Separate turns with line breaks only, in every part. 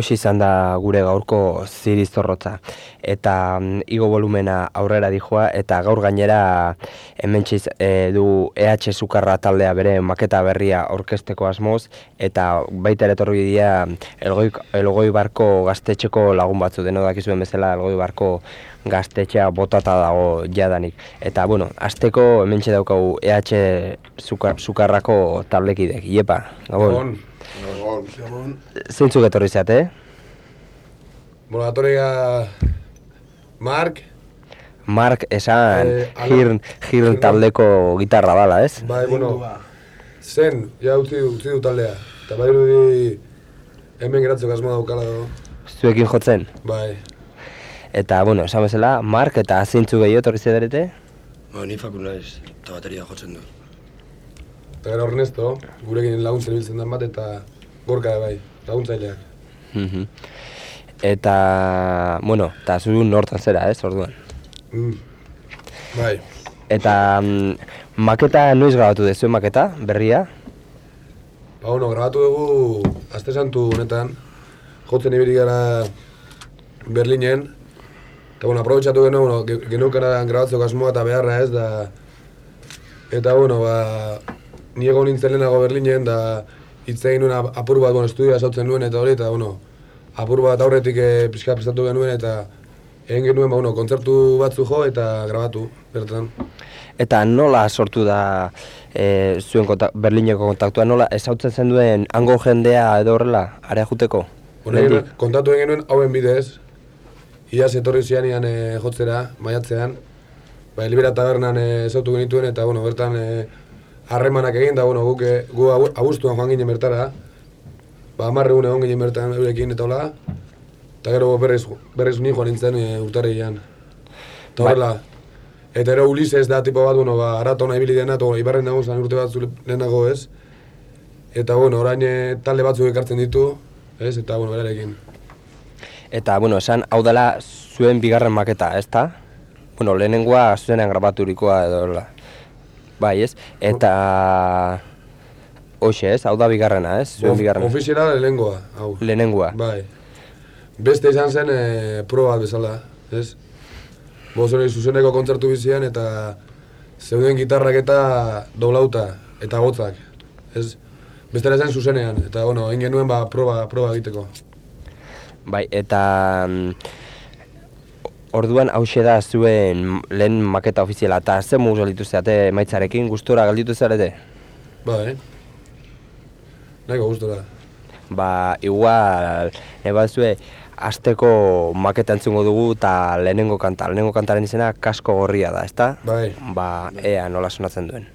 Hau izan da gure gaurko zirizorrotza. Eta mm, igo volumena aurrera dijoa, eta gaur gainera hemen txiz, e, du EH Zukarra taldea bere maketa berria orkesteko asmoz, eta baita ere dira elgoi, elgoi barko gaztetxeko lagun batzu, deno dakizuen bezala elgoi barko gaztetxea botata dago jadanik. Eta, bueno, azteko hemen daukagu EH Zukarrako tablekidek. Iepa, gabon.
Gabon. Gabon.
Zeintzuk etorri zeate, eh?
Bueno, atorria Mark.
Mark esan
Eh,
Hirn, Hirn taldeko gitarra bala, ez?
Bai, bueno, zen, ja utzi, utzi du taldea. Eta bai hemen geratzeko asmoa daukala do.
Zuekin jotzen.
Bai.
Eta, bueno, esan bezala, Mark eta zeintzu gehiago etorri zederete?
Ba, ni faku naiz, eta bateria jotzen du.
Eta gero Ernesto, gurekin laguntzen ibiltzen den bat, eta gorka bai, laguntzaileak.
Mhm. Eta, bueno, eta zu nortan zera, ez, orduan.
Mm. Bai.
Eta mm, maketa noiz grabatu dezu maketa, berria?
Ba, bueno, grabatu dugu Aste Santu honetan, jotzen ibili gara Berlinen, eta, bueno, aprobetxatu geno, bueno, ge- geneukana grabatzeko asmoa eta beharra ez, da... Eta, bueno, ba, ni egon nintzen lehenago Berlinen, da hitz egin nuen ap- apur bat, bueno, estudioa sautzen nuen eta hori, eta, bueno, apur bat aurretik e, pixka prestatu genuen, eta egin genuen, ba, bueno, kontzertu batzu jo eta grabatu, bertan.
Eta nola sortu da e, zuen kontak, Berlineko kontaktua, nola ezautzen zen duen hango jendea edo horrela, area juteko?
Bueno, kontatu egin genuen hauen bidez, iaz etorri zianian e, jotzera, maiatzean, ba, Elibera tabernan e, zautu genituen, eta, bueno, bertan e, harremanak egin, da, bueno, guk, e, gu abu- abuztuan joan ginen bertara, ba, amarre egun egon ginen bertan eurekin eta hola, eta gero berriz, berriz ni joan nintzen e, urtarrian. Eta
Bai.
horrela, eta ero Ulises da tipo bat, bueno, ba, aratona ibili dena, eta ibarren nago zan urte batzu lehenago ez, eta, bueno, orain e, talde batzuk ekartzen ditu, ez, eta, bueno, berarekin.
Eta, bueno, esan, hau dela zuen bigarren maketa, ez da? Bueno, lehenengoa zuenean grabaturikoa edo. Bai, ez? Eta... Hoxe, ez? Hau da bigarrena, ez? Zuen bigarrena.
Ofiziala lehenengoa, hau.
Lehenengoa.
Bai. Beste izan zen e, proba bezala, ez? Boz hori zuzeneko kontzertu bizian eta zeuden gitarrak eta doblauta eta gotzak, ez? Bestela zen zuzenean, eta bueno, egin genuen ba, proba, proba egiteko.
Bai, eta... mm, Orduan hause da zuen lehen maketa ofiziala eta ze mugu gelditu zeate maitzarekin, gustora gelditu zarete?
Bai. Nahiko gustora.
Ba, igual, nahi bazue, asteko maketa entzungo dugu eta lehenengo kanta. Lehenengo kantaren izena kasko gorria da, ezta?
Bai.
Ba, ea nola sonatzen duen.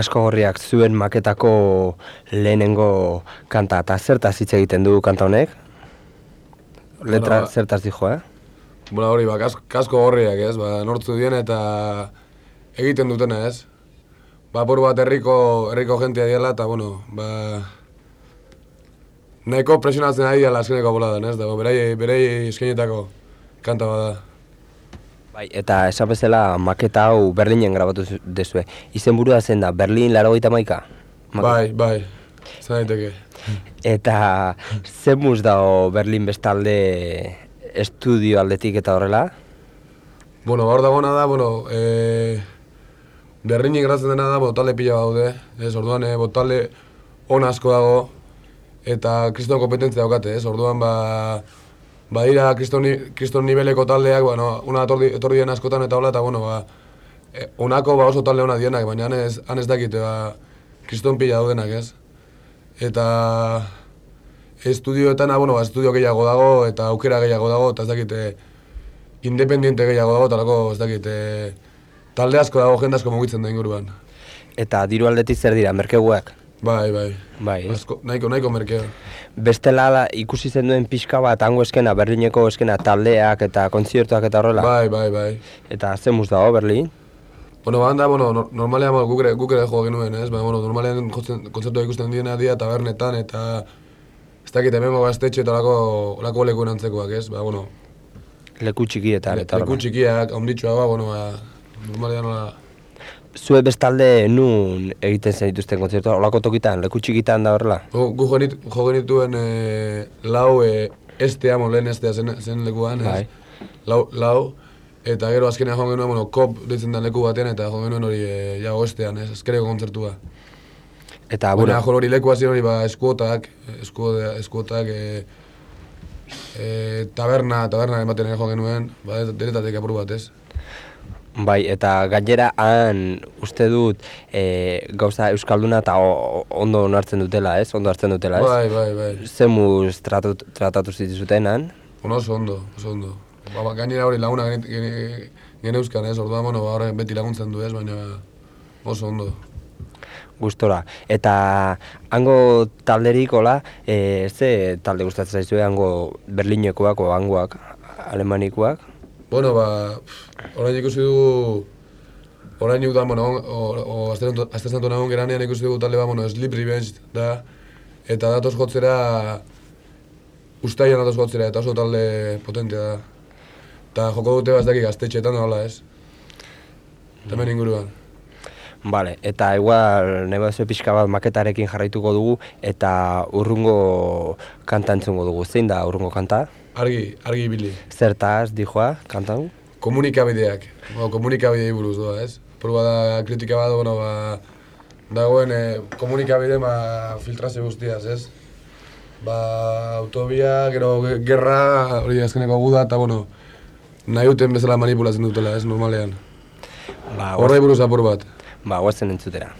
Kasko gorriak zuen maketako lehenengo kanta, eta zertaz hitz egiten du kanta honek? Letra
Bueno, ba-
zertaz dijo, eh?
Bueno, hori, ba, kas, kasko gorriak, ez, ba, nortzu dien eta egiten dutena, ez? Ba, por bat herriko, herriko jentia diela, eta, bueno, ba... Nahiko presionatzen ari dela azkeneko boladan, ez? Dago, berei, berei eskenetako kanta bada.
Bai, eta esan bezala maketa hau Berlinen grabatu zu- duzue. Izenburua zen da, Berlin laro maika?
Bai, bai, zan daiteke.
Eta zen mus dago Berlin bestalde estudio aldetik eta horrela?
Bueno, hor dagoena da, bueno, e, Berlinik gratzen dena da, botale pila daude, ez, orduan, e, botale on asko dago, eta kriston kompetentzia daukate, ez, orduan, ba, badira kriston, kriston niveleko taldeak, bueno, una etorri, etorri dien askotan eta hola, eta, bueno, ba, e, onako ba oso talde ona dienak, baina han ez, han ez dakite, ba, kriston pila daudenak, ez. Eta estudioetan, ah, bueno, ba, estudio gehiago dago, eta aukera gehiago dago, eta ez dakite, independiente gehiago dago, talako ez dakit, e, talde asko dago, jende asko mugitzen da inguruan.
Eta diru aldetik zer dira, merkeguak?
Bai, bai.
Bai, ez?
Asko, nahiko, nahiko merkeo.
Bestela ikusi zen duen pixka bat hango eskena, Berlineko eskena taldeak eta kontziertuak eta horrela?
Bai, bai, bai.
Eta zen mus dago Berlin?
Bueno, banda, bueno, nor- normalean bueno, guk ere, guk ere jo genuen, ez? Ba, bueno, normalean kontzertua ikusten diena dia tabernetan eta ez dakit hemengo gaztetxe eta olako, olako lekuen antzekoak, ez? Ba, bueno,
Leku txikietan eta
leku txikiak, onditxoa, ba, bueno, ba, normalean nola...
Zue bestalde nun egiten zen dituzten kontzertuak, olako tokitan, leku txikitan da horrela?
Gu, gu jo jo genituen e, lau e, estea, mo, lehen estea zen, zen lekuan, ez?
Bai.
Lau, lau, eta gero azkenean joan genuen, bueno, kop deitzen den leku batean, eta joan genuen hori e, jago estean, ez? Azkeneko kontzertua.
Eta,
Bueno,
bueno,
jo hori leku hasi hori ba eskuotak, eskuotak, eskuotak e, e, taberna, taberna ematen joan genuen, ba, denetatik apur bat, ez?
Bai, eta gainera han uste dut e, gauza euskalduna eta ondo onartzen dutela, ez? Ondo hartzen dutela, ez?
Bai, bai, bai.
Zemuz tratatu, tratatu zituzuten han?
Bueno, oso ondo, oso ondo. Ba, ba, gainera hori laguna gene, gene, geneuzkan, ez? Orduan, bueno, ba, horrek beti laguntzen du, ez? Baina oso ondo.
gustora. Eta hango talderik hola, e, ze talde gustatzen zaizue hango Berlinekoak o hangoak, Alemanikoak?
Bueno, ba, orain ikusi dugu, orain udan, bueno, on- o, o azte santu nagoen geranean ikusi dugu talde bat, bueno, Sleep Revenge da, eta datoz jotzera, ustaian datoz jotzera, eta oso talde potentea da. Eta joko dute bazdaki gaztetxeetan da, hola, ez? Eta hemen inguruan.
Vale, eta igual nahi baduzue pixka bat maketarekin jarraituko dugu eta urrungo kanta entzungo dugu. Zein da urrungo kanta?
Argi, argi ibili.
Zertaz, dijoa, kanta hau?
Komunikabideak, bueno, komunikabidei buruz doa, ez? Proba da kritika bat, bueno, ba, dagoen eh, komunikabide ba, filtrazio guztiaz, ez? Ba, autobia, gero ge- gerra, hori azkeneko guda, eta bueno, nahi duten bezala manipulatzen dutela, ez, normalean.
Ba,
Horrei buruz apur bat.
Ba, guazen entzutera.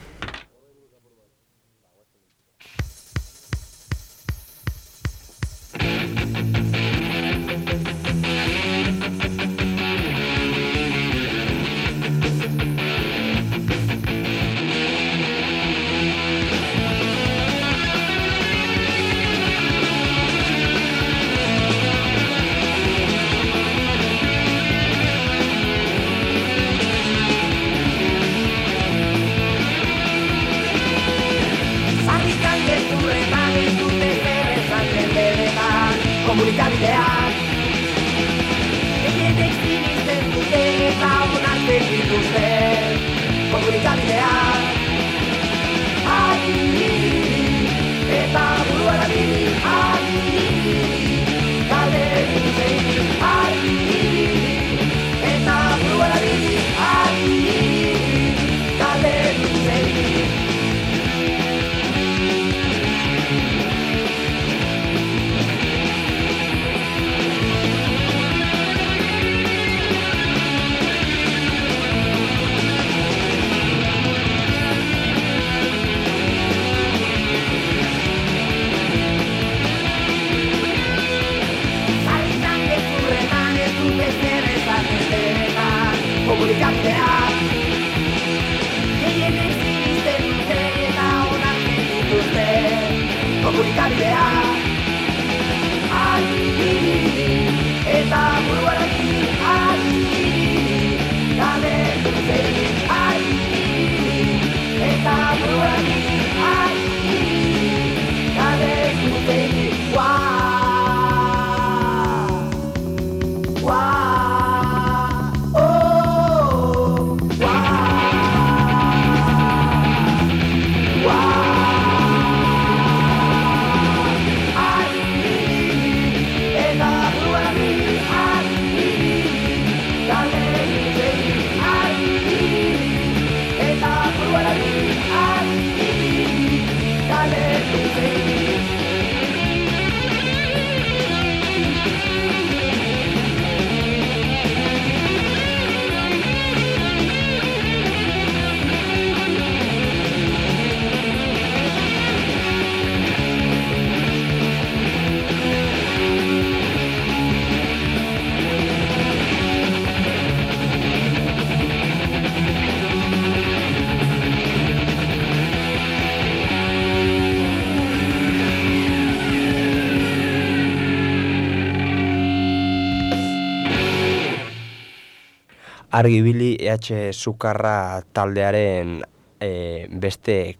Argibili EH Sukarra taldearen e, beste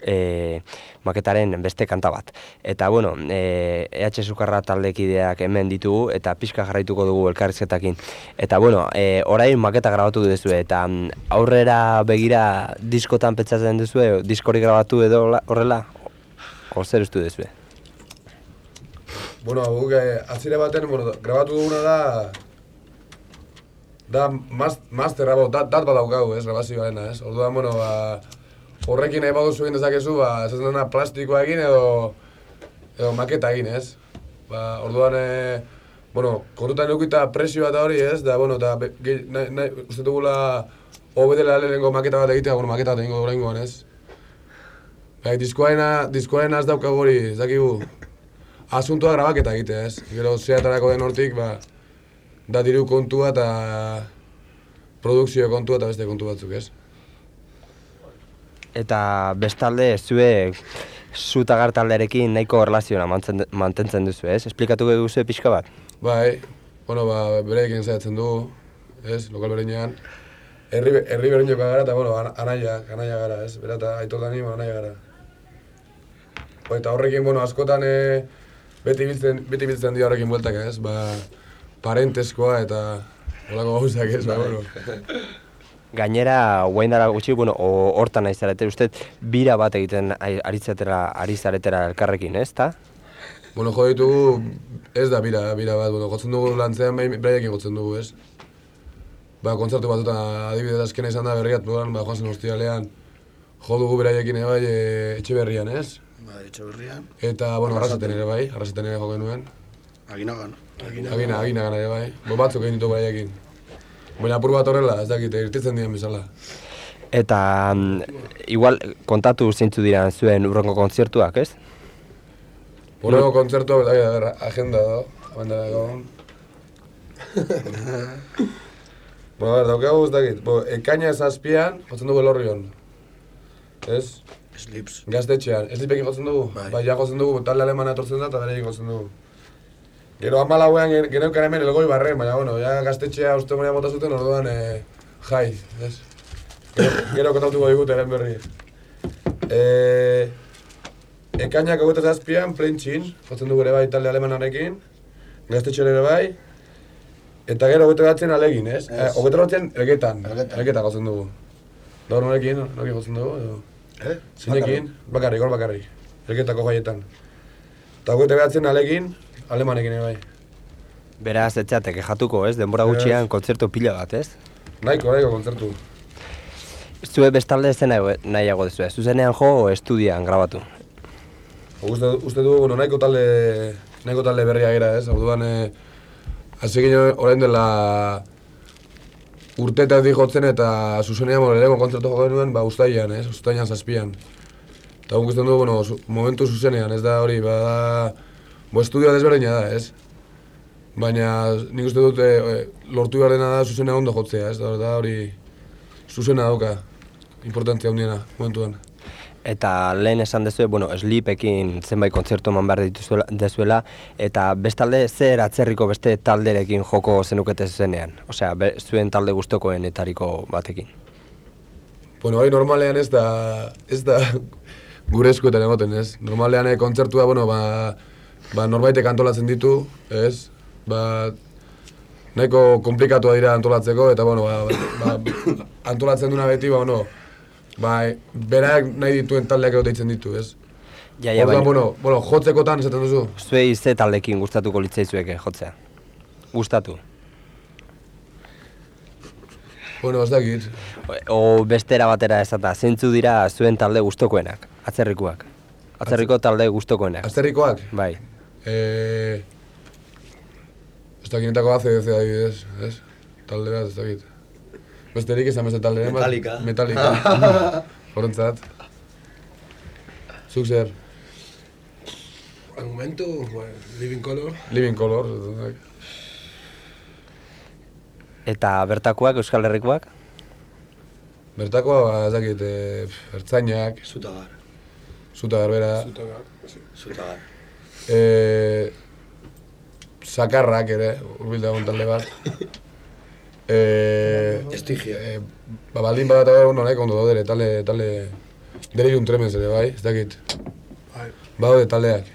e, maketaren beste kanta bat. Eta bueno, e, EH Sukarra taldekideak hemen ditugu eta pixka jarraituko dugu elkarrizketakin. Eta bueno, e, orain maketa grabatu duzu eta mm, aurrera begira diskotan pentsatzen duzu, diskori grabatu edo horrela? O zer ustu duzu?
Bueno, guk eh, atzire baten, bueno, grabatu duguna da... Da, masterra, bo, dat, dat bat daukagu, ez, grabazioarena, ez? Orduan, bueno, ba, horrekin nahi baduzu egin dezakezu, ba, esaten dena plastikoa egin edo, edo maketa egin, ez? Ba, orduan, e, bueno, kontutan edukita presioa eta hori, ez? Da, bueno, be- gehi- nahi, nahi, uste dugula hobedela lehenengo maketa bat egitea, bueno, maketa bat egingo oraingoan, ez? Bai, diskoaena, diskoaena ez daukagu hori, ez dakigu, asuntoa grabaketa egitea, ez? Gero zeatarako den hortik, ba, da diru kontua eta produkzio kontua eta beste kontu batzuk, ez?
Eta bestalde, zuek zutagar taldearekin nahiko erlazioa mantentzen duzu, ez? Esplikatuko duzu pixka bat?
Bai, bueno, ba, bereekin zaitzen dugu, ez, lokal bereinean. Herri, herri bereinekoa gara eta, bueno, ana- anaia, anaia gara, ez, bera eta aitor dani, bueno, anaia gara. Bo, eta horrekin, bueno, askotan e, beti biltzen, beti biltzen dira horrekin bueltak, ez, ba, parenteskoa eta holako gauzak, ez, ba, bueno.
Gainera, guain dara gutxi, bueno, o- hortan nahi zarete, uste, bira bat egiten ai- ari zaretera, ari zaretera elkarrekin, ez, ta?
Bueno, jo ditugu, ez da bira, bira bat, bueno, jotzen dugu lantzean behin beraiekin jotzen dugu, ez? Ba, kontzertu batzutan adibidez azkena izan da berriat, dudan, ba, joan zen ostialean, jo dugu beraiekin ere bai, e, etxe berrian, ez?
Ba, etxe berrian.
Eta, bueno, arrasaten ere bai, arrasaten ere jo genuen.
Aginagan.
Agina, agina ere bai, bo batzuk egin ditu beraiekin. Baina apur bat horrela, ez dakit, irtitzen diren bezala.
Eta, mm, igual, kontatu zeintzu dira zuen urrengo kontzertuak, ez?
Horrego kontzertua, bai, a ver, agenda da, abanda da egon. bueno, a ver, daukagu ez dakit, bo, ekaina zazpian, jotzen dugu elorrion. Ez?
Slips.
Gaztetxean, ez dipekin jotzen dugu?
Bai.
Bai, ja jotzen dugu, talde alemana etortzen da eta berekin jotzen dugu. Gero hamalauean gen- geneukan hemen elgoi barren, baina, bueno, ja gaztetxea uste moria bota zuten, orduan, e, jai, ez? Gero, gero kontatuko digute eren berri. E, ekainak hogeita zazpian, plentxin, jotzen dugu ere bai talde alemanarekin, gaztetxean ere bai, eta gero hogeita batzen alegin, ez?
Ez.
Eh, Hogeita batzen elgetan,
Elgetan.
jotzen dugu. Gaur norekin, norekin jotzen dugu, edo?
Eh?
Zinekin, bakarrik, hor bakarrik. Elketako jaietan. Eta hogeita behatzen alekin, alemanekin ere bai.
Beraz, etxate, kejatuko, ez? Denbora
Ez.
gutxian kontzertu pila bat, ez?
Nahiko, nahiko kontzertu.
Zue bestalde zen nahiago duzu, zuzenean jo o estudian grabatu.
Uste, uste dugu, bueno, nahiko talde, nahiko talde berria gara, ez? Orduan, eh, hasi orain dela urteetatik jotzen eta zuzenean, bueno, lehenko kontzertu joko genuen, ba, ustaian, ez? Ustaian zazpian. Eta uste dugu, bueno, momentu zuzenean, ez da hori, ba, da, bo, estudioa desberdina da, ez? Baina nik uste dut e, lortu behar dena da zuzena ondo jotzea, ez? Da, hori zuzena dauka, importantzia handiena momentuan.
Eta lehen esan dezue, bueno, Sleepekin zenbait kontzertu eman behar dituzuela, dezuela, eta bestalde zer atzerriko beste talderekin joko zenukete zenean? Osea, be, zuen talde gustokoenetariko batekin.
Bueno, hori normalean ez da, ez da gure eskuetan egoten, ez? Normalean eh, kontzertua, bueno, ba, ba norbaitek antolatzen ditu, ez? Ba, nahiko komplikatua dira antolatzeko, eta, bueno, ba, ba, ba antolatzen duna beti, ba, bueno, ba, berak nahi dituen taldeak egote ditzen ditu, ez?
Ja, ja,
Orduan, bueno, bueno, jotzekotan esaten duzu.
zuei ze taldekin gustatuko litzaizueke jotzea? Gustatu?
Bueno, ez dakit.
O bestera batera esata, zeintzu dira zuen talde gustokoenak, atzerrikuak? Atzerriko talde gustokoenak.
Azterrikoak?
Bai.
Eh, ez dakit netako ACDC adibidez, ez? Talde bat, ez dakit. Besterik izan beste talde bat.
Metallica.
Metallica. Horentzat. Zuk zer?
Bueno, Living Color.
Living Color. ez dakit.
Eta bertakoak, Euskal Herrikoak?
Bertakoa, ba, ez dakit, eh, ertzainak,
Zutagar.
zuta garbera,
Zutagar, sí.
Zutagar.
Eh, sakarrak ere, urbil dagoen talde bat. Eh,
Estigia.
eh, ba, baldin bat eta bueno, nahiko ondo daudere, talde, talde, delirium tremens ere, bai, ez dakit.
Bai.
Badaude taldeak.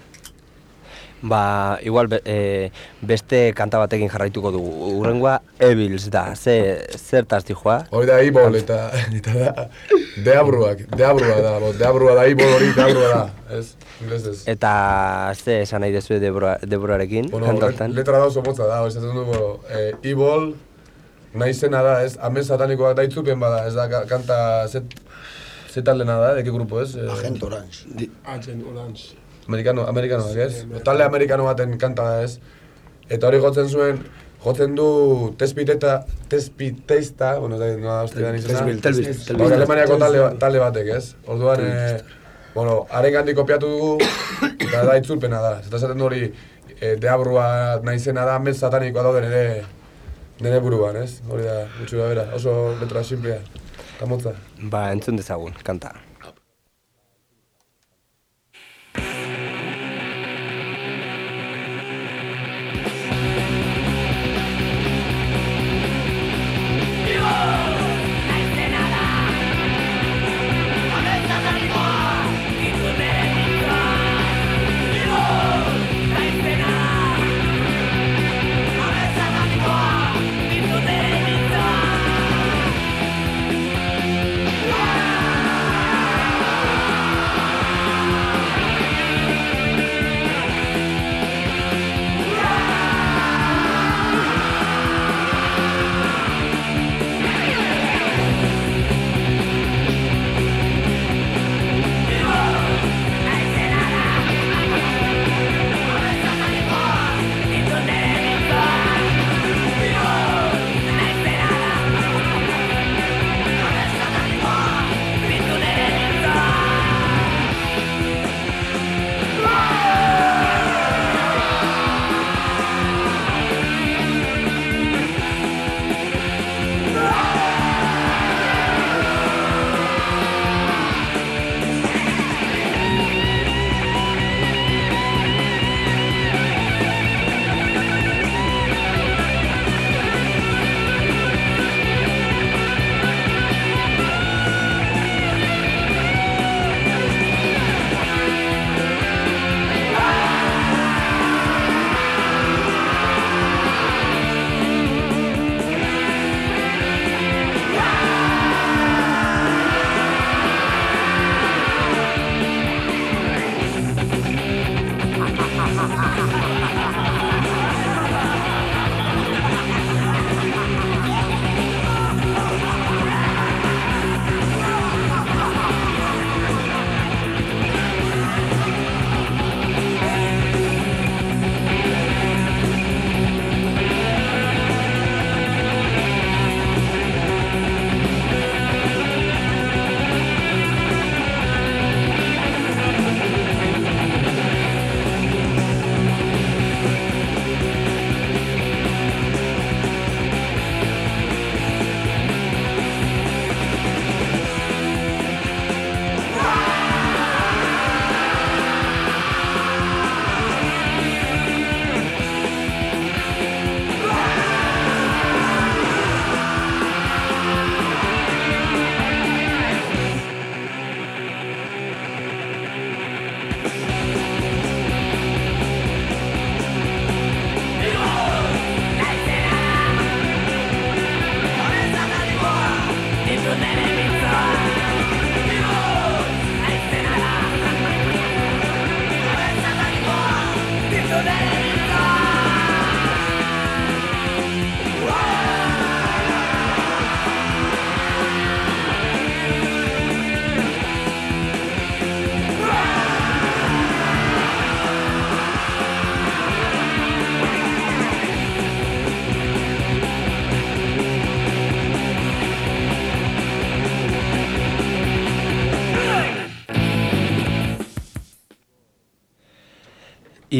Ba, igual be, e, beste kanta batekin jarraituko dugu. Urrengoa Evils da. Ze zertaz dijoa?
Hori da ibol eta, eta da, deabruak, deabrua da, bo, deabrua da, ibol hori deabrua da, ez, inglesez.
Eta ze esan nahi dezue Debora, Deborarekin
Bueno,
hortan?
letra da oso motza da, hori esaten du, bueno, eh, ibol, nahi zena da, ez, amen satanikoak da itzupen bada, ez da, ka- kanta, zet, zetaldena da, deki grupo, ez? Eh,
Agente Orange.
Agent Orange.
Amerikano, amerikanoak, ez? Talde amerikano baten kanta da, ez? Eta hori jotzen zuen, jotzen du tespiteta, tespiteista, bueno, da, hostia da izena.
Telbis.
Ba, Alemaniako talde, ba- talde batek, ez? Orduan, eh, bueno, haren gandik kopiatu dugu, eta da itzulpena da. Eta esaten du hori, eh, deabrua naizena da, mez satanikoa daude nire, nire buruan, ez? Hori da, gutxura bera, oso letra simplea, eta motza.
Ba, entzun dezagun, kanta.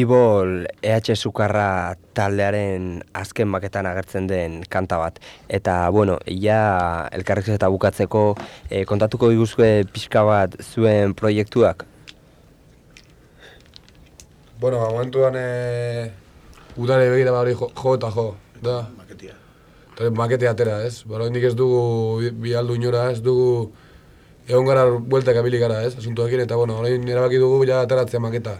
Ibol EH Sukarra taldearen azken maketan agertzen den kanta bat. Eta, bueno, ja elkarrez eta bukatzeko eh, kontatuko diguzue pixka bat zuen proiektuak?
Bueno, ba, momentuan e, udare begira bari jo, jo eta jo. Da,
Maketia.
eta makete atera, ez? Bara, indik ez dugu bi, bi aldu inora, ez dugu egon gara bueltak abili gara, ez? Asuntuakin, eta bueno, orain erabaki dugu ja ateratzea maketa.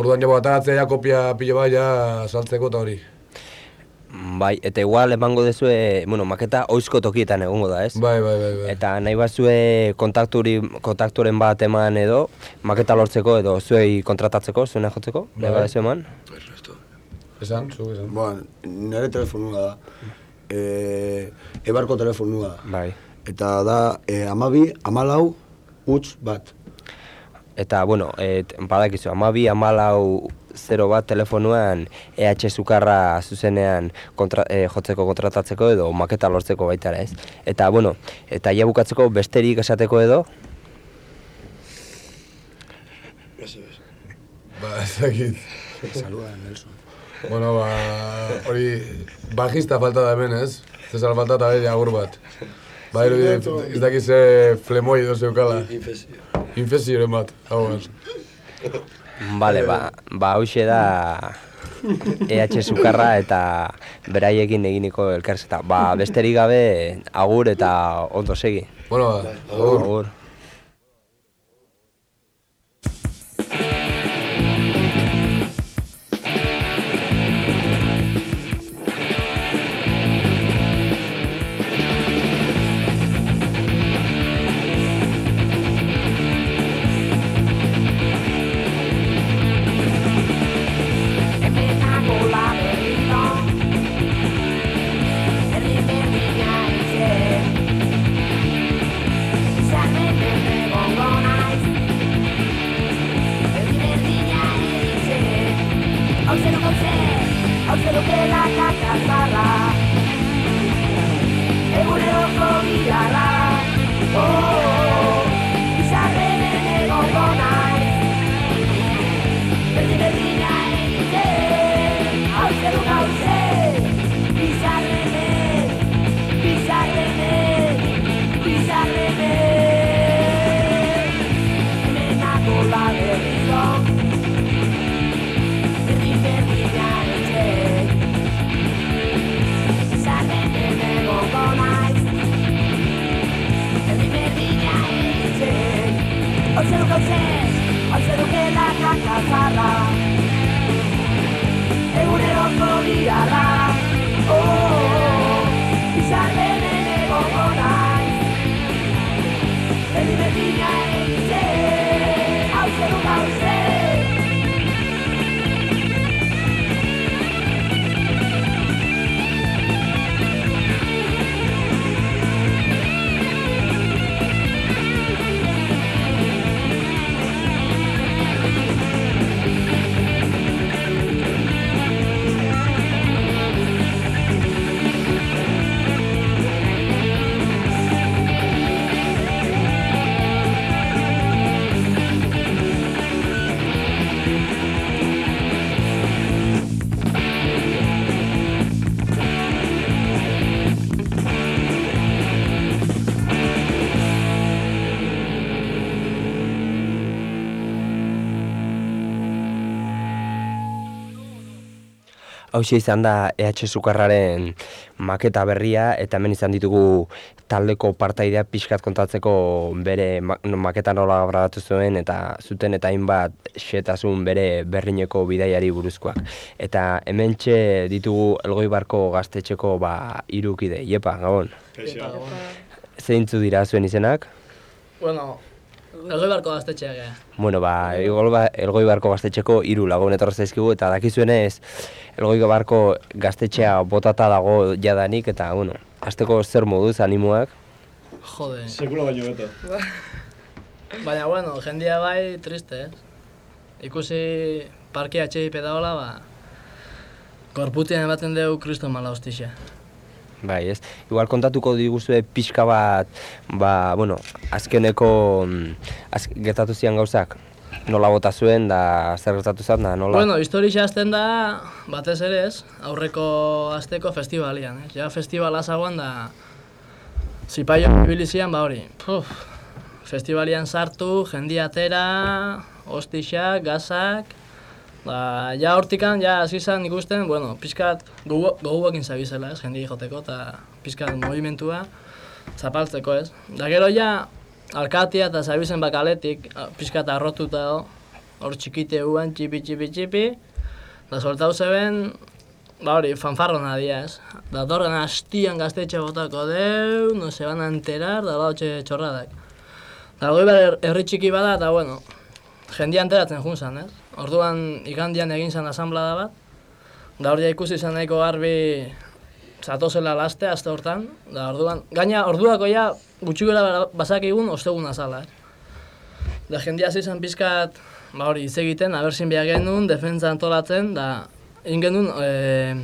Orduan ja, ateratzea ja kopia pilo bat ja saltzeko eta hori.
Bai, eta igual emango dezue, bueno, maketa oizko tokietan egongo da, ez?
Bai, bai, bai, bai.
Eta nahi bazue kontakturi, kontakturen bat eman edo, maketa lortzeko edo zuei kontratatzeko, zuena jotzeko, nahi
Bai.
badezu eman?
Esan, zu, esan.
Ba, nire telefonua da. E, ebarko telefonua da.
Bai.
Eta da, e, amabi, amalau, huts bat.
Eta, bueno, et, badakizu, amabi, amalau, zero bat telefonuan EH Sukarra zuzenean kontra, e, jotzeko kontratatzeko edo maketa lortzeko baita ez? Eta, bueno, eta ja bukatzeko besterik esateko edo.
Ba, ez dakit.
Saluda, Nelson.
Bueno, ba, hori, bajista falta da hemen, ez? Cesar falta eta bere agur bat. Ba, hori, ez dakit ze flemoi edo zeukala.
Infesio.
Infezioren bat, hau bat.
Bale, ba, ba hauxe da EH Sukarra eta beraiekin eginiko elkarrizketa. Ba, besterik gabe agur eta ondo segi.
Bueno, ba, agur.
Agur. Hauxe izan da EH Sukarraren maketa berria eta hemen izan ditugu taldeko partaidea pixkat kontatzeko bere ma maketa nola grabatu zuen eta zuten eta hainbat xetasun bere berrineko bidaiari buruzkoak. Eta hementxe ditugu Elgoibarko gaztetxeko ba irukide, iepa, gabon. Zeintzu dira zuen izenak?
Bueno, Elgoibarko gaztetxeak, eh.
Bueno, ba, Elgoiba- Elgoibarko gaztetxeko hiru lagun etorri zaizkigu eta dakizuenez Elgoibarko gaztetxea botata dago jadanik eta, bueno, hasteko zer moduz animoak.
Jode.
Sekula baino beto.
Baina, bueno, jendia bai triste, eh. Ikusi parke atxei pedagola, ba... Korputian ematen dugu kristo mala hostixa.
Bai, ez? Igual kontatuko diguzue pixka bat, ba, bueno, azkeneko mm, az, gertatu zian gauzak. nola bota zuen, da zer gertatu zen, da nola?
Bueno, historia hasten da, batez ere ez, aurreko asteko festivalian, ez? Ja festivala zagoan da, zipaio ibilizian, ba hori, puf, festivalian sartu, jendia atera, ostixak, gazak, ba, ja hortikan, ja hasi zen ikusten, bueno, pizkat gogoekin zabizela, ez, jendia joteko, eta pizkat movimentua zapaltzeko, ez. Da gero ja, alkatia eta zabizen bakaletik, pizkat arrotuta hor txikite uan, txipi, txipi, txipi, da soltau zeben, ba hori, fanfarrona dia, ez. Datorren hastian gaztetxe botako deu, no se van a enterar, da lautxe txorradak. Da goi behar herri bada, eta bueno, jendia enteratzen jun zan, ez. Orduan igandian egin zan asamblada bat, da hori ikusi zan nahiko garbi zatozela laste aste hortan, da orduan, gaina orduako ja gutxi gara bazakigun ostegun azala, eh. Da jendia zen pizkat, ba hori, hitz egiten, abertzin behar genuen, defentza antolatzen, da egin genuen, e,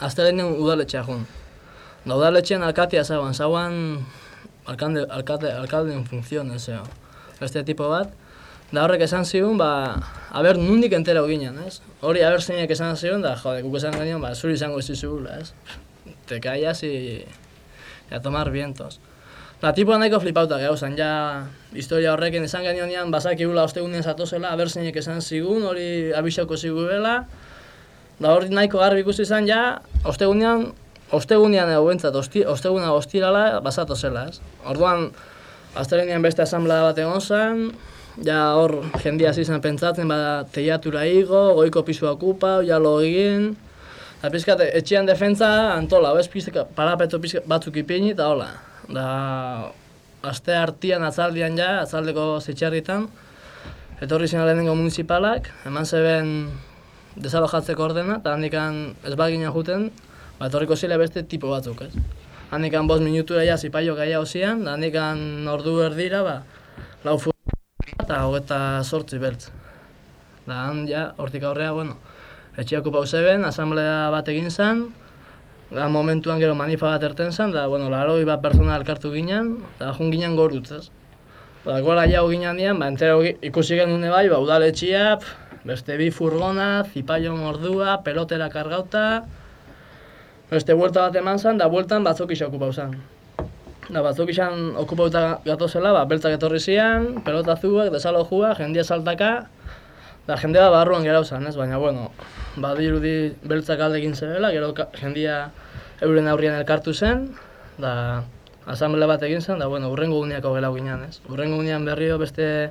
astelenen udaletxea jun. Da udaletxean alkatia zauan, zauan alkande, alkate, alkaldeen funtziones, zeo. Beste tipo bat, da horrek esan zigun, ba, aber nundik entera ginen, ez? Hori aber zeinek esan zigun, da, jode, guk esan genion, ba, zuri izango zizugula, ez? Te callas y, y a tomar vientos. Da, tipo nahiko flipauta gauzan, ja, historia horrekin esan genionean, bazakigula ostegunean zatozela, aber zeinek esan zigun, hori abixoko ziguela, da hori nahiko garbi ikusi izan, ja, ostegunean, ostegunean edo bentsat, osti, osteguna ostirala bazatozela, ez? Orduan, astelenean beste asamblea bat egon zen, ja hor jendia hasi zen pentsatzen, bada teiatura igo, goiko pisua okupa, ja lo egin, eta pizkat etxean defentza antola, ez pizka, parapeto pizka, batzuk ipini, eta hola. Da, aste hartian atzaldian ja, atzaldeko zitxarritan, etorri zen lehenengo municipalak, eman zeben desalojatzeko ordena, eta handikan ez bagina juten, ba, etorriko zile beste tipo batzuk, ez? Handikan bost minutura ja zipaio gaia hosian, da handikan ordu erdira, ba, lau eta hogeta sortzi beltz. Da, han ja, hortik aurrea, bueno, etxeako pauseben, asamblea bat egin zen, da momentuan gero manifa bat erten zen, da, bueno, laroi bat pertsona elkartu ginen, da, jun ginen gorutz, ez? Ba, gola jau ginen dian, ba, entero ikusi genuen bai, ba, udaletxia, beste bi furgona, zipaio mordua, pelotera kargauta, beste buelta bat eman zen, da bueltan batzuk isa okupau zen. Da, batzuk izan okupauta gatozela, ba, beltzak etorri zian, pelota zuak, desalojua, jendia saltaka, da jendea barruan gerau zen, ez? Baina, bueno, badirudi beltzak aldekin zebela, gero ka- jendia euren aurrian elkartu zen, da asamblea bat egin zen, da, bueno, urrengo guneako gelau ginen, ez? Urrengo gunean berrio beste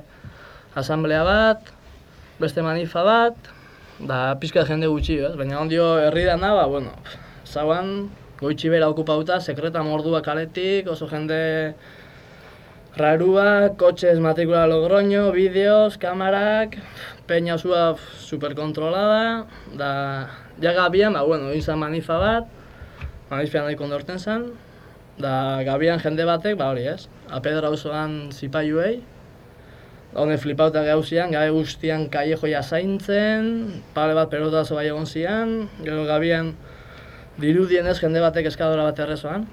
asamblea bat, beste manifa bat, da pizka jende gutxi, ez? Baina ondio herri dana, ba, bueno, zauan goitxi bera okupauta, sekreta mordua kaletik, oso jende rarua, kotxez matrikula Logroño, bideos, kamarak, peña osua superkontrolada, da, ja gabian, ba, bueno, zen manifa bat, manifean nahiko ondorten zen, da gabian jende batek, ba hori ez, apedra osoan zipaiuei, Hone flipauta gauzian, gabe guztian kailejoia zaintzen, pale bat pelotazo bai egon zian, gero gabian dirudienez jende batek eskadora bat errezoan.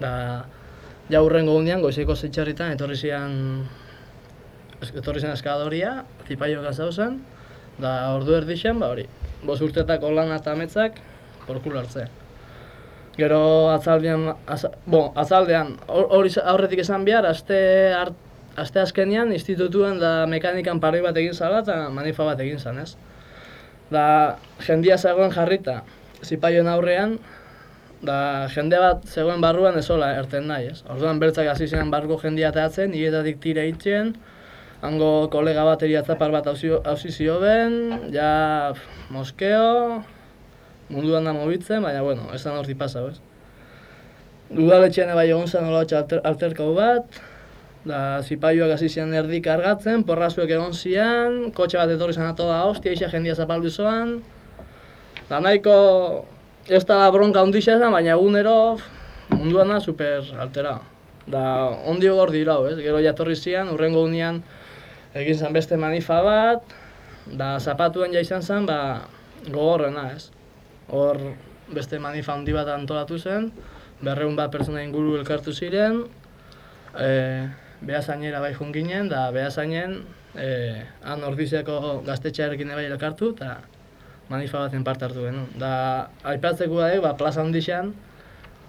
Da, ja hurrengo gundian, goizeko zitxarritan, etorri zian, etorri zen eskadoria, zipaio gazauzan, da ordu erdixan, ba hori, bos urtetako lana eta ametzak, porkul hartze. Gero atzaldean, aza, bo, atzaldean, hor- hori aurretik esan behar, aste, hart, aste azkenean institutuan da mekanikan paroi bat egin zala eta manifa bat egin zan, ez? Da, jendia zegoen jarrita, zipaioen aurrean, da jende bat zegoen barruan ezola erten nahi, ez? Orduan bertzak hasi ziren barruko jendia teatzen, hietatik tira itzen, hango kolega bat eriatzapar bat hausi zioben, ja pf, moskeo, munduan da mobitzen, baina bueno, ez da hortik pasau, ez? Udaletxean bai egon zen hola alter, alterkau bat, da zipaioak hasi ziren erdi kargatzen, porrazuek egon zian, kotxe bat etorri zen atoda hostia, isa jendia zapaldu zoan, da nahiko ez da bronka hundixa zen, baina egunero munduan da super altera. Da ondio gor dirau, ez? Gero jatorri zian, urrengo unean egin zen beste manifa bat, da zapatuen ja izan zen, ba, gogorrena, ez? Hor beste manifa handi bat antolatu zen, berreun bat pertsona inguru elkartu ziren, e, behazainera bai jun ginen, da behazainen e, han ordiziako gaztetxearekin bai elkartu, eta manifa baten parte hartu genuen. Da, aipatzeko da, ba, plaza handixan,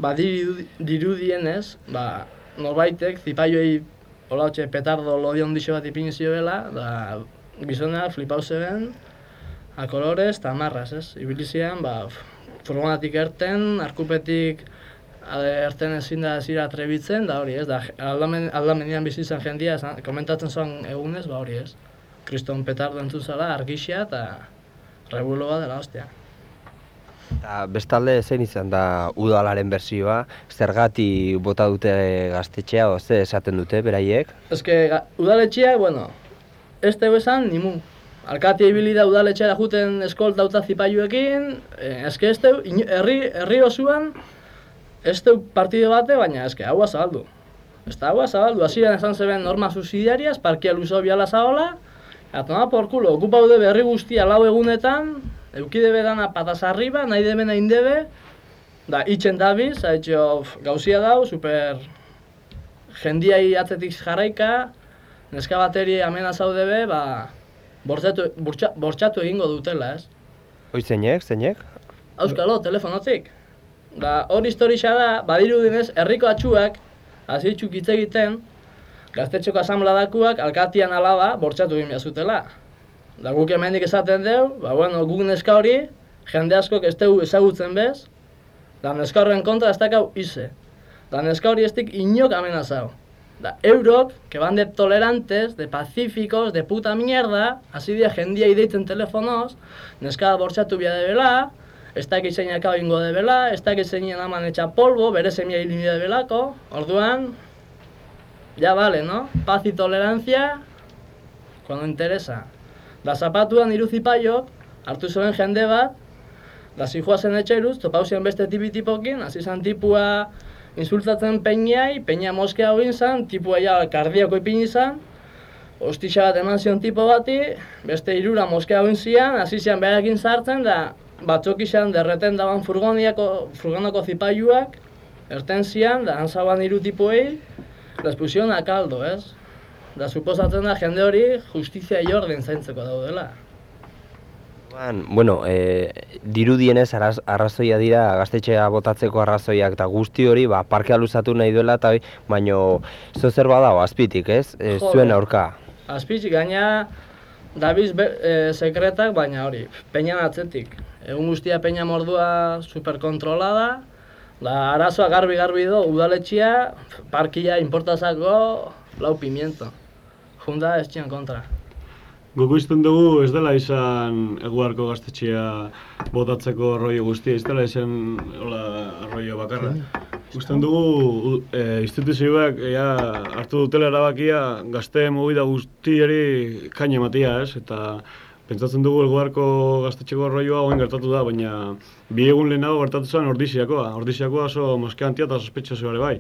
ba, diru, dirudienez, ba, norbaitek, zipaioei, hola hotxe, petardo lodi handixo bat ipini zioela, da, gizona flipau zeben, a kolorez eta marraz, ez? Ibilizian, ba, furgonatik erten, arkupetik erten ezin da zira trebitzen, da hori ez, da aldamen, aldamenean bizi izan jendia, komentatzen zuen egunez, ba hori ez. Kriston petardo entzun zala, argixia eta rebuloa dela hostia.
Eta bestalde zein izan da udalaren bersioa, zergati bota dute gaztetxea, o ze esaten dute beraiek?
Ga- udaletxeak, bueno, ez teu esan, nimu. Alkatia ibili da udaletxeara juten eskolta uta zipailuekin, eh, eske ez teu, herri, herri osuan, ez teu partide bate, baina eske haua zabaldu. Ez da haua zabaldu, hasieran esan zeben norma subsidiarias, parkia luzo biala zaola, eta toma por culo, okupaude berri guztia lau egunetan, eukide bedana patas arriba, nahi debe nahi debe, da itxen dabiz, ha hecho gauzia dau, super jendiai atzetik jarraika, neska bateri amena zaude be, ba, bortxatu, bortxa, bortxatu egingo dutela, ez?
Hoi zeinek, zeinek?
Auskalo, telefonotik. Da, hori historia da, badirudinez, herriko atxuak, azitxuk hitz egiten, gaztetxoko asambladakuak alkatian alaba bortxatu egin zutela. Da guk hemendik esaten deu, ba bueno, guk neska hori, jende askok ez dugu ezagutzen bez, da neska horren kontra ez dakau ize. Da neska hori ez dik inok amenazau. Da eurok, que van de tolerantes, de pacíficos, de puta mierda, hasi dira jendia ideitzen telefonoz, neska bortxatu bia debela, ez dakit zein akau ingo debela, ez dakit zein aman etxa polvo, bere semia hil bide debelako, orduan, ya vale, no? Paz y tolerancia, cuando interesa. Da zapatuan hiru zipaiok, hartu zuen jende bat, da zijoazen etxeruz, topauzien beste tipi-tipokin, hasi zan tipua insultatzen peinai, peina moskea hogin zan, tipua ja kardiako ipini zan, Ostixa bat eman zion tipo bati, beste irura moskea hogin zian, hasi zian beharekin sartzen, da batzok izan derreten daban furgoniako, furgonako zipailuak, erten zian, da hanzaban hiru tipoei, les pusieron a caldo, ez? Da suposatzen da jende hori justizia iorden zaintzeko daudela.
Bueno, e, dirudienez araz, arrazoia dira gaztetxea botatzeko arrazoiak eta guzti hori ba, parkea luzatu nahi duela eta baino zo zer badago azpitik, ez? E,
Jode.
zuen aurka.
Azpitzik gaina dabiz be, e, sekretak, baina hori, peinan atzetik. Egun guztia peina mordua superkontrolada, da arazoa garbi-garbi do, udaletxia, parkia importazako, lau pimiento. Junda ez kontra.
Guk usten dugu ez dela izan eguarko gaztetxea botatzeko arroio guztia, ez dela izan hola, arroio bakarra. Usten dugu e, instituzioak ja, hartu dutela erabakia gazte movida guztiari kaina ematia, ez? Eta pentsatzen dugu elgoarko gaztetxeko arroioa oin gertatu da, baina bi egun lehenago gertatu zen ordiziakoa. Ordiziakoa oso moskea hantia eta sospetxoso ere bai.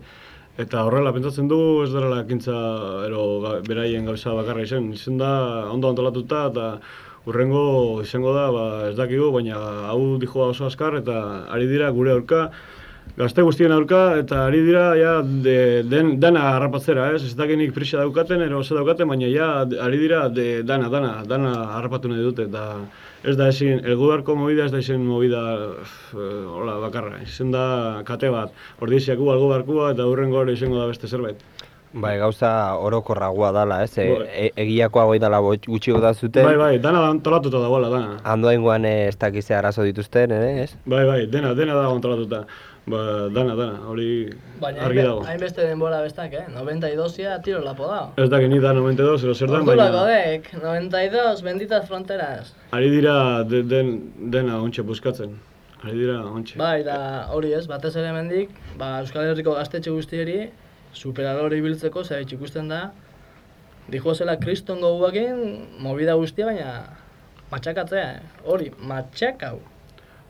Eta horrela pentsatzen dugu ez dela ekintza ero beraien gauza bakarra izen. Izen da ondo antolatuta eta urrengo izango da ba, ez dakigu, baina hau dijoa oso askar eta ari dira gure aurka gazte guztien aurka eta ari dira ja de, den, dana harrapatzera, ez? Ez dakinik prisa daukaten, ero ze daukaten, baina ja ari dira de, dana, dana, dana harrapatu nahi dute eta ez da ezin, elgudarko movida ez da ezin movida eh, hola, bakarra, izen da kate bat, ordiziaku, algobarkua eta hurrengo hori izango da beste zerbait.
Bai, gauza orokorragoa dala, ez? E,
Bai.
e, egiakoa goi dala gutxi da zuten.
Bai, bai, dana antolatuta dagoela, dana.
Handoaingoan eh, ez dakize arazo dituzten, ere, ez?
Bai, bai, dena, dena dago antolatuta. Ba, dana, dana, hori
Baina
argi dago.
hainbeste denbora bestak, eh? 92-ia tiro lapo da.
Ez dakit ni da 92, ero zer den, baina
dek, 92, benditas fronteras.
ari dira de, den, dena ontxe buskatzen. Ari dira ontxe.
Bai, da hori ez, batez ere hemendik, ba, Euskal Herriko gaztetxe guztieri, superalore ibiltzeko, zer ikusten da, dijo zela kriston goguakin, movida guztia, baina matxakatzea, eh? hori, matxakau.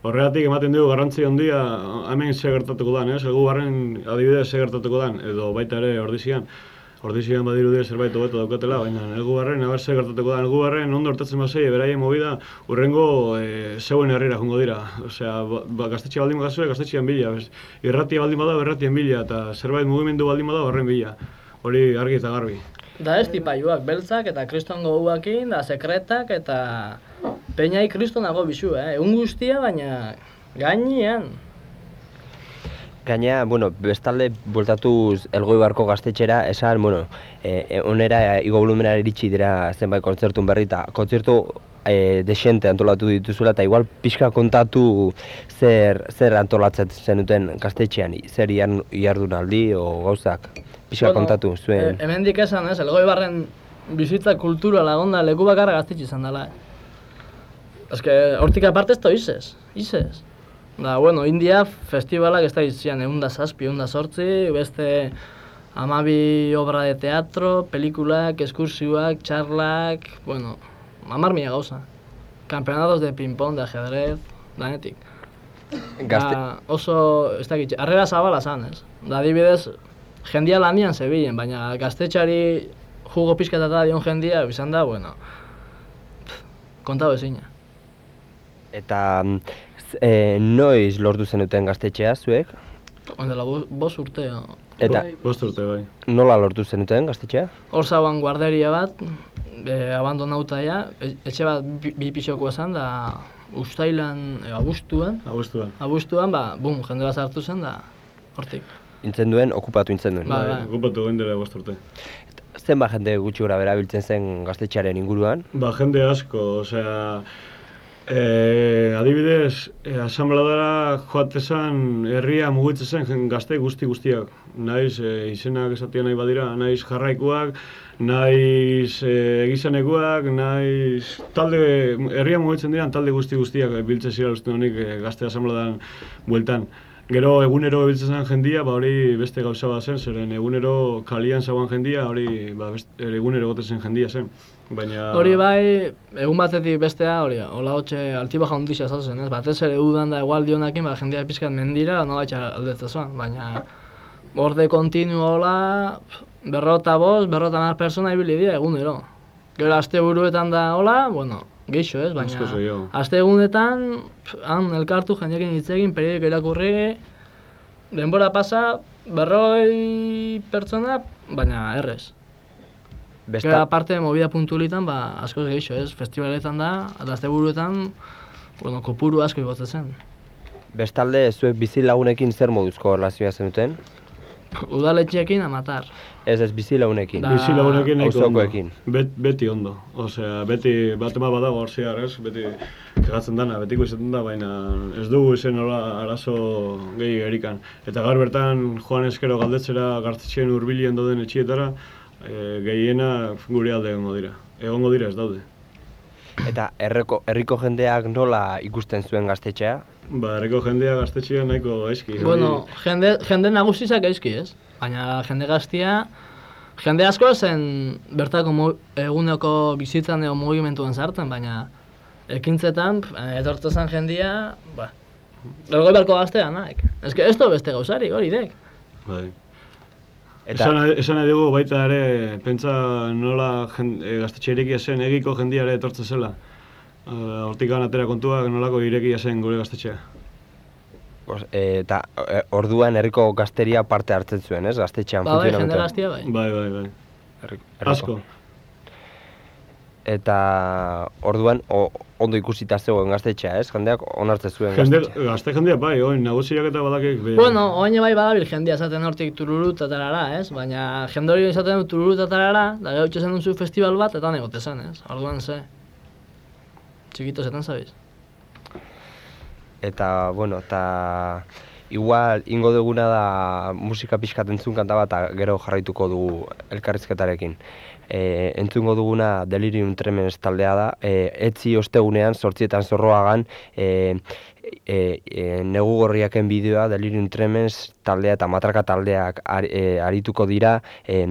Horregatik ematen dugu garrantzi handia hemen ze gertatuko dan, ez? Egu barren adibidez ze gertatuko dan, edo baita ere ordizian. Ordizian badirudi zerbait hobeto daukatela, baina egu barren aber ze gertatuko dan. Egu barren ondo hortatzen bazei, beraien movida, urrengo e, zeuen herrira jongo dira. Osea, ba, ba, gaztetxe baldin badazue, gaztetxean bila. bez. Irratia baldin bada, berratien bila, eta zerbait mugimendu baldin bada, horren bila. Hori argi eta garbi.
Da ez tipaiuak, beltzak eta kristongo uakin, da sekretak eta peinai kristonago bizu, eh? Egun guztia, baina gainean.
Gaina, bueno, bestalde bueltatuz elgoi barko gaztetxera, esan, bueno, e, e, onera igo volumenera iritsi dira zenbait kontzertun berri, eta kontzertu e, desente antolatu dituzuela, eta igual pixka kontatu zer, zer antolatzen zenuten gaztetxean, zer iar, iardunaldi o gauzak, pixka kontatu zuen.
E, hemendik esan, ez, elgoi barren bizitza kultura lagonda leku bakarra gaztetxe izan dela, eh? Ez que, hortik aparte ez to izez, izez. Da, bueno, India festivalak ez da izan, egun da zazpi, egun da sortzi, beste amabi obra de teatro, pelikulak, eskursioak, txarlak, bueno, amar mila gauza. Campeonatos de ping-pong, de ajedrez, danetik.
Gazte,
Da, oso, ez dakit, arrera zabala zan, ez? Da, adibidez, jendia lanian zebilen, baina gaztetxari jugo pizkatata dion jendia, izan da, bueno, pff, kontatu ezina.
Eta e, noiz lortu zenuten gaztetxea zuek?
Ondela, bo- bost urte,
Eta
Bost urte bai.
nola lortu zenuten gaztetxea?
hor zauan guarderia bat, e, abandonauta ja, e- etxe bat bi, bi pixokoa zen, da ustailan, e, abuztuan,
Agustuan.
abuztuan, ba, bum, jende bat sartu zen, da, hortik.
Intzen duen, okupatu intzen duen.
Ba,
Bai,
bai.
okupatu egin dela bost urte.
Zenba jende gutxi gora bera biltzen zen gaztetxearen inguruan?
Ba, jende asko, osea, e, adibidez, e, asambladara joatezan herria mugitzen zen gazte guzti guztiak. Naiz e, izenak esatia nahi badira, naiz jarraikuak, naiz e, egizanekuak, naiz talde, herria mugitzen diran talde guzti guztiak e, biltzen zira uste honik e, gazte asambladan bueltan. Gero egunero biltzen zen jendia, ba hori beste gauza bat zen, zeren egunero kalian zauan jendia, hori ba, best, egunero gote zen jendia zen. Baina...
Hori bai, egun batetik bestea, hori, hola hotxe altiba jaundixia zazen, ez? Batez ere udan da egual dionakin, ba, jendea pizkat mendira, nola etxa aldetza zuen, baina orde kontinu hola, berrota bost, berrota mar persona ibili dira egunero. Gero aste buruetan da hola, bueno, geixo ez, baina aste egunetan, han elkartu jendeekin hitz egin, periodiko irakurri, denbora pasa, berroi pertsona, baina errez.
Besta,
Gero aparte movida puntulitan, ba, asko geixo, ez? Festivaletan da, eta asteburuetan, bueno, kopuru asko igotzen zen.
bestalde, zuek bizi lagunekin zer moduzko erlazioa zenuten?
Udaletxeekin amatar.
Ez ez bizi lagunekin.
Da-
Bizi lagunekin nahiko ondo.
auzokoekin.
Bet, beti ondo. Osea, beti bat ema badago hor zehar, ez? Beti kegatzen dana, betiko izaten da, baina ez dugu izen hola arazo gehi erikan. Eta gaur bertan joan eskero galdetzera gartzetxeen hurbilen dauden etxietara, e, gehiena gure alde egongo dira. Egongo dira ez daude.
Eta herriko jendeak nola ikusten zuen gaztetxea?
Ba, herriko jendea gaztetxean nahiko gaizki. hori-
Bueno, jende, jende nagusizak gaizki, ez? Baina jende gaztia, jende asko zen bertako mo, eguneko bizitzan edo mugimenduan sartzen, baina ekintzetan, etortzen zen jendia, ba, elgoi barko gaztea naik. Ez que ez beste gauzarik, hori dek.
Bai.
Eta
Esan, esan dugu baita ere, pentsa nola jen, e, gaztetxe irekia zen, egiko jendia ere etortzen zela. Uh, hortikan atera kontuak nolako irekia zen gure gaztetxea.
os- e, eta e, orduan herriko gazteria parte hartzen zuen, ez? Gaztetxean
Ba, bai, jende gaztia bai.
Bai, bai, bai.
Herri- herriko.
Asko.
Eta orduan o, ondo ikusita zegoen gaztetxea, ez? Jendeak onartzen zuen
Jende,
gaztetxea.
gazte jendia bai, oin, nagusiak eta badakik. Be,
Bueno, oain bai badabil jendia esaten hortik tururu eta tarara, ez? Baina jende hori esaten du tururu eta tarara, da gero zen duzu festival bat, eta negote zen, ez? Orduan ze. Txikito zetan zabiz.
Eta, bueno, eta igual ingo duguna da musika pixkat entzun kanta bat, gero jarraituko dugu elkarrizketarekin. E, entzungo duguna Delirium Tremens taldea da, e, etzi ostegunean, sortzietan zorroagan, e, e, e, negu gorriaken bideoa Delirium Tremens taldea eta matraka taldeak ar, e, arituko dira, e,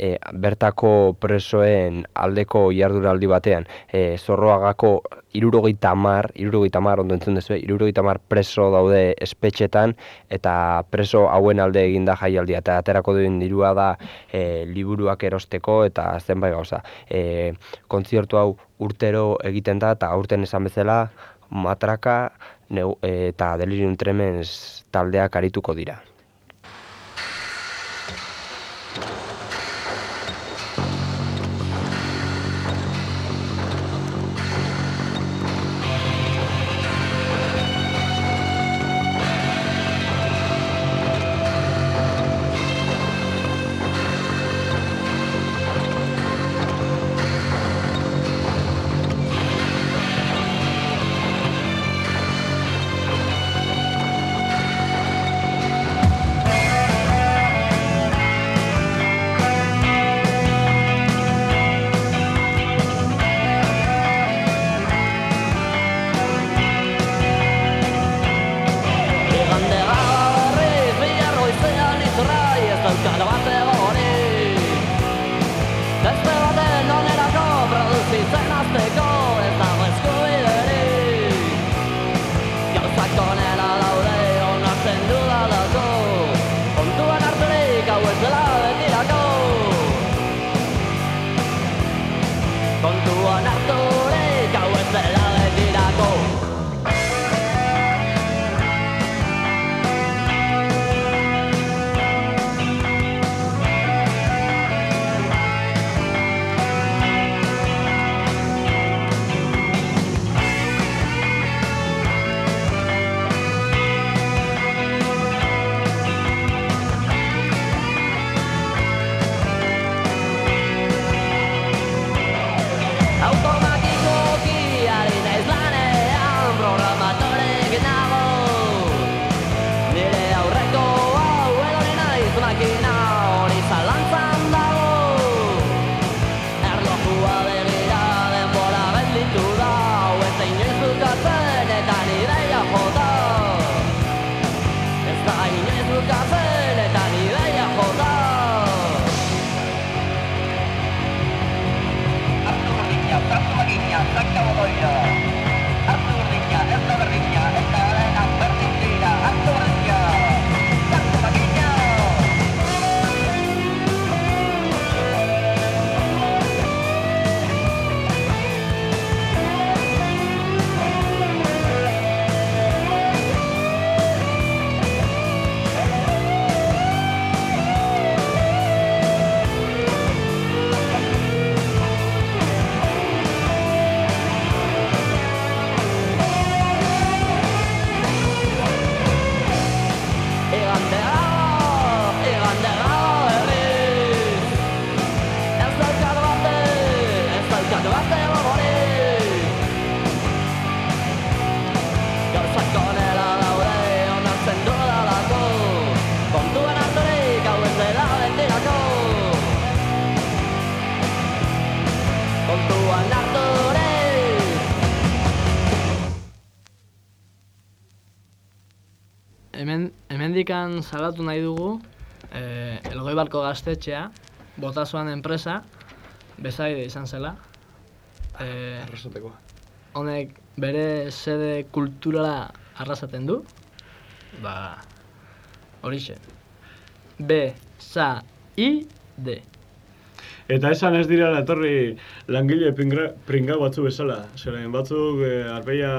e, bertako presoen aldeko jarduraldi batean, e, zorroagako irurogeita hamar, irurogeita hamar ondo entzun duzu, irurogeita hamar preso daude espetxetan, eta preso hauen alde eginda jaialdia, eta aterako duen dirua da e, liburuak erosteko eta zenbait gauza. E, kontzertu hau urtero egiten da, eta aurten esan bezala, matraka neu, e, eta delirium tremens taldeak arituko dira.
Hemendikan salatu nahi dugu, e, Elgoibarko gaztetxea, botazoan enpresa, bezaide izan zela. E,
Arrasatekoa.
honek bere sede kulturala arrasaten du. Ba, horixe. B, sa, i, d.
Eta esan ez dira etorri langile pringa batzu bezala. Zeren batzuk e, arpeia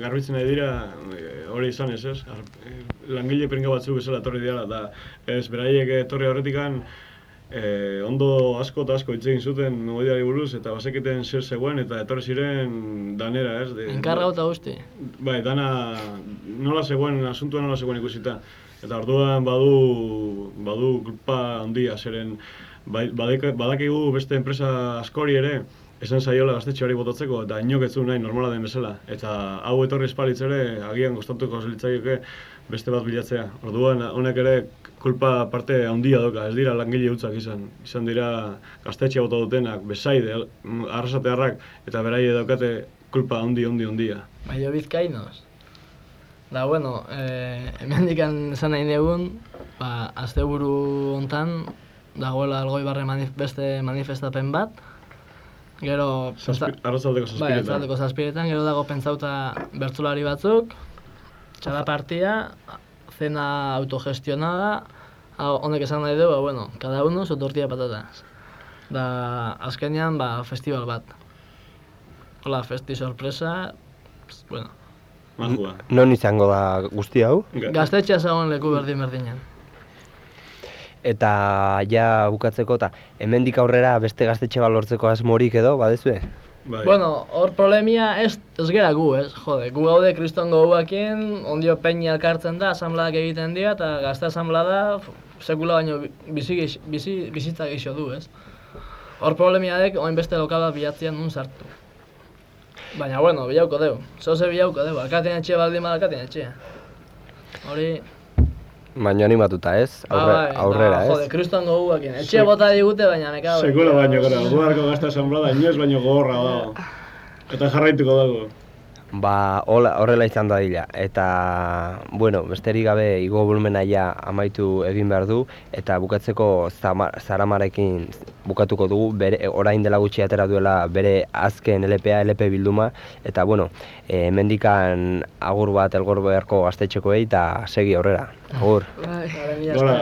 garbitzen nahi dira, eh, hori izan ez ez? Ar, eh, langile pringa batzu bezala etorri dira, eta ez beraiek etorri horretikan e, ondo asko eta asko hitz egin zuten memodiari buruz, eta bazeketen zer zegoen, eta etorri ziren danera ez? De,
Enkargauta guzti.
Bai, dana nola zegoen, asuntua nola zegoen ikusita. Eta orduan badu, badu kulpa handia, zeren bai, badakigu beste enpresa askori ere, esan zaiola gaztetxe hori botatzeko, eta inok ez nahi normala den bezala. Eta hau etorri espalitz ere, agian kostatuko zelitzaioke beste bat bilatzea. Orduan, honek ere kulpa parte handia doka, ez dira langile hutzak izan. Izan dira gaztetxea bota dutenak, besaide, arrasatearrak, eta beraie daukate kulpa handi, handi, handia.
Baina bizkainos. Da, bueno, eh, hemendikan esan nahi dugun, ba, asteburu hontan dagoela Algoibarre manif beste manifestapen bat. Gero,
Zazpi, arrazaldeko
bai,
zazpiretan.
atzaldeko zazpiretan, gero dago pentsauta bertsolari batzuk, txala partia, cena autogestionada, honek esan nahi du, ba, bueno, cada uno su tortilla de patatas. Da, azkenean, ba, festival bat. Hola, festi sorpresa, pss, bueno.
Non izango da guzti hau?
Ga-
Gaztetxea zagoen leku berdin berdinean.
Eta ja bukatzeko eta hemendik aurrera beste gaztetxe bat lortzeko asmorik edo, badezue?
Bai.
Bueno, hor problemia ez, ez gera gu, ez? Jode, gu gaude kristongo guakin, ondio peña elkartzen da, asambladak egiten dira, eta gazte asamblada sekula baino bi- bizi, bizi, bizitza geixo du, ez? Hor problemiadek, oin beste lokala bilatzean nun sartu. Baina, bueno, bilauko deu. Zoze bilauko deu, alkatean etxe baldin bada alkatean etxea. Hori,
Baina animatuta ez? Aurre,
bai,
aurrera ez?
Jode, kristongo guakin. Etxe bota digute, baina neka...
Sekula baino gara, guarko gazta asamblada inoz baino gogorra dago. Eta jarraituko dago.
Ba, hola, horrela izan da dila. Eta, bueno, besterik gabe igo volumena ja amaitu egin behar du, eta bukatzeko zama, zaramarekin bukatuko dugu, bere, orain dela gutxi atera duela bere azken LPA, LP bilduma, eta, bueno, e, mendikan agur bat elgor beharko gaztetxekoei, eta segi aurrera. Agur.
Bai, mila